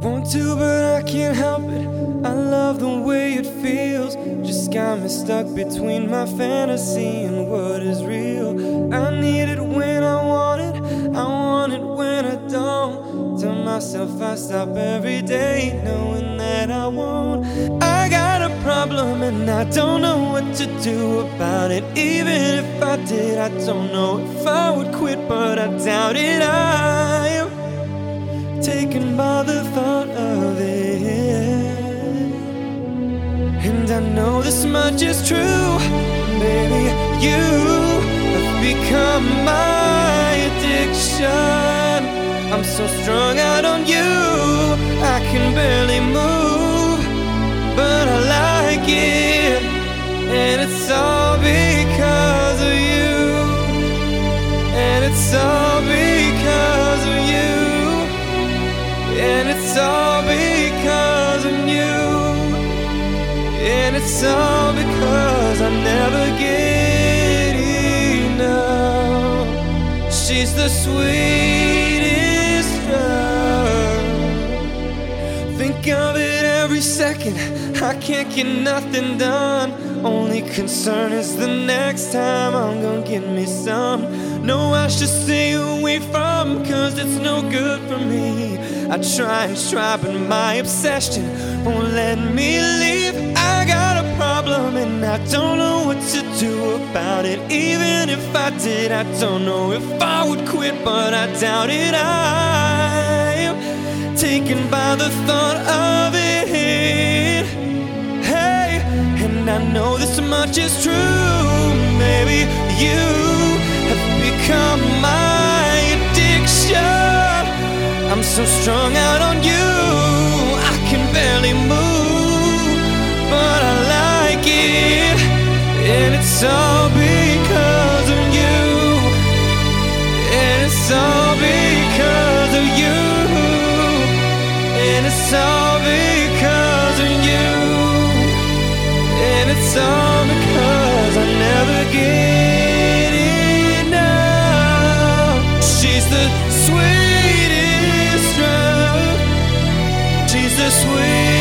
Want to, but I can't help it. I love the way it feels. Just got me stuck between my fantasy and what is real. I need it when I want it, I want it when I don't. Tell myself I stop every day knowing that I won't. I got a problem and I don't know what to do about it. Even if I did, I don't know if I would quit, but I doubt it. I am by the thought of it. And I know this much is true, baby. You have become my addiction. I'm so strung out on you, I can barely move, but I like it, and it's all because of you, and it's all and it's all because of you, and it's all because I never get enough. She's the sweetest drug. Think of it every second. I can't get nothing done. Only concern is the next time I'm gonna get me some. No, I should stay away from, cause it's no good for me. I try and try, but my obsession won't let me leave. I got a problem and I don't know what to do about it. Even if I did, I don't know if I would quit, but I doubt it. I'm taken by the thought of it. Hey, and I know this much is true. Maybe you so strung out on you, I can barely move, but I like it, and it's all because of you, and it's all because of you, and it's all because of you, and it's all because I never get enough. She's the sweet. sweet.